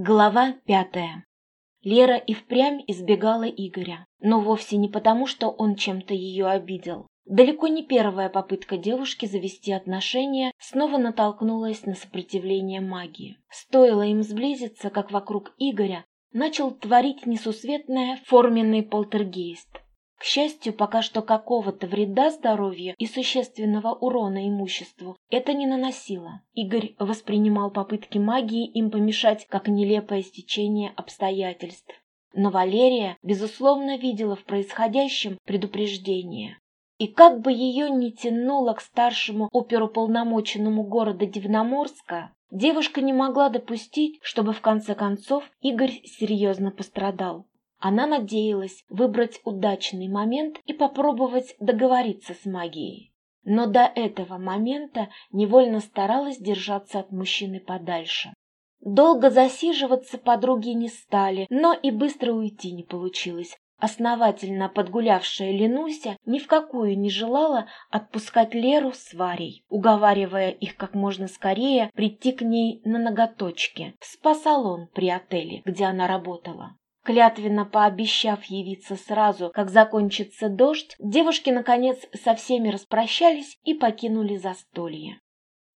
Глава пятая. Лера и впрямь избегала Игоря, но вовсе не потому, что он чем-то ее обидел. Далеко не первая попытка девушки завести отношения снова натолкнулась на сопротивление магии. Стоило им сблизиться, как вокруг Игоря начал творить несусветное форменный полтергейст. К счастью, пока что какого-то вреда здоровью и существенного урона имуществу это не наносило. Игорь воспринимал попытки магии им помешать как нелепое стечение обстоятельств. Но Валерия, безусловно, видела в происходящем предупреждение. И как бы ее ни тянуло к старшему оперуполномоченному города Дивноморска, девушка не могла допустить, чтобы в конце концов Игорь серьезно пострадал. Она надеялась выбрать удачный момент и попробовать договориться с магией. Но до этого момента невольно старалась держаться от мужчины подальше. Долго засиживаться подруги не стали, но и быстро уйти не получилось. Основательно подгулявшая Ленуся ни в какую не желала отпускать Леру с Варей, уговаривая их как можно скорее прийти к ней на ноготочки в спа-салон при отеле, где она работала. Клятвенно пообещав явиться сразу, как закончится дождь, девушки, наконец, со всеми распрощались и покинули застолье.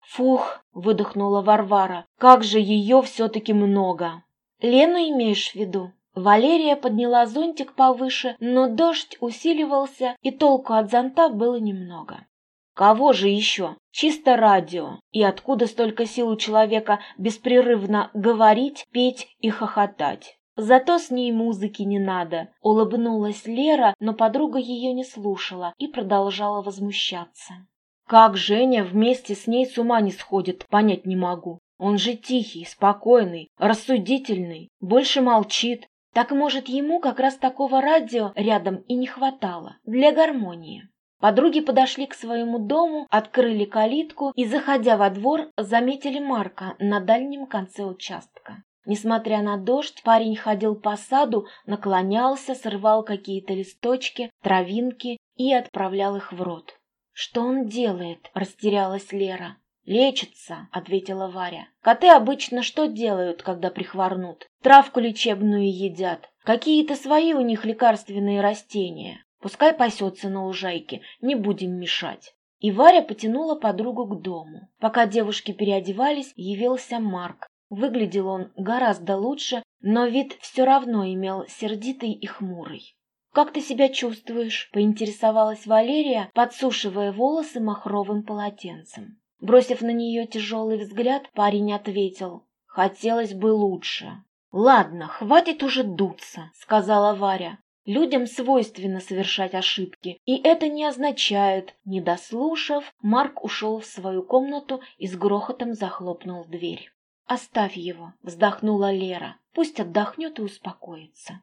«Фух!» — выдохнула Варвара. «Как же ее все-таки много!» «Лену имеешь в виду?» Валерия подняла зонтик повыше, но дождь усиливался, и толку от зонта было немного. Кого же еще? Чисто радио. И откуда столько сил у человека беспрерывно говорить, петь и хохотать? Зато с ней музыки не надо. Улыбнулась Лера, но подруга ее не слушала и продолжала возмущаться. Как Женя вместе с ней с ума не сходит, понять не могу. Он же тихий, спокойный, рассудительный, больше молчит. Так, может, ему как раз такого радио рядом и не хватало для гармонии. Подруги подошли к своему дому, открыли калитку и, заходя во двор, заметили Марка на дальнем конце участка. Несмотря на дождь, парень ходил по саду, наклонялся, срывал какие-то листочки, травинки и отправлял их в рот. «Что он делает?» – растерялась Лера. «Лечится», — ответила Варя. «Коты обычно что делают, когда прихворнут? Травку лечебную едят. Какие-то свои у них лекарственные растения. Пускай пасется на лужайке, не будем мешать». И Варя потянула подругу к дому. Пока девушки переодевались, явился Марк. Выглядел он гораздо лучше, но вид все равно имел сердитый и хмурый. «Как ты себя чувствуешь?» — поинтересовалась Валерия, подсушивая волосы махровым полотенцем. Бросив на нее тяжелый взгляд, парень ответил, «Хотелось бы лучше». «Ладно, хватит уже дуться», — сказала Варя. Людям свойственно совершать ошибки, и это не означает, не дослушав, Марк ушел в свою комнату и с грохотом захлопнул дверь. «Оставь его», — вздохнула Лера. «Пусть отдохнет и успокоится».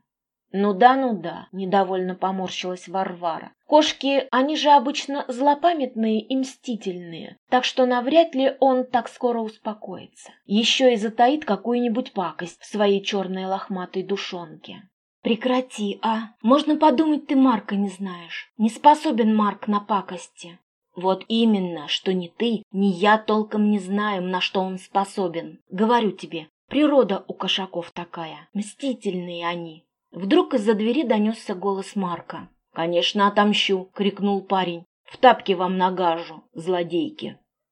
«Ну да, ну да», — недовольно поморщилась Варвара. «Кошки, они же обычно злопамятные и мстительные, так что навряд ли он так скоро успокоится. Еще и затаит какую-нибудь пакость в своей черной лохматой душонке». «Прекрати, а! Можно подумать, ты Марка не знаешь. Не способен Марк на пакости». Вот именно, что ни ты, ни я толком не знаем, на что он способен. Говорю тебе, природа у кошаков такая, мстительные они. Вдруг из-за двери донесся голос Марка. «Конечно, отомщу!» — крикнул парень. «В тапки вам нагажу, злодейки!»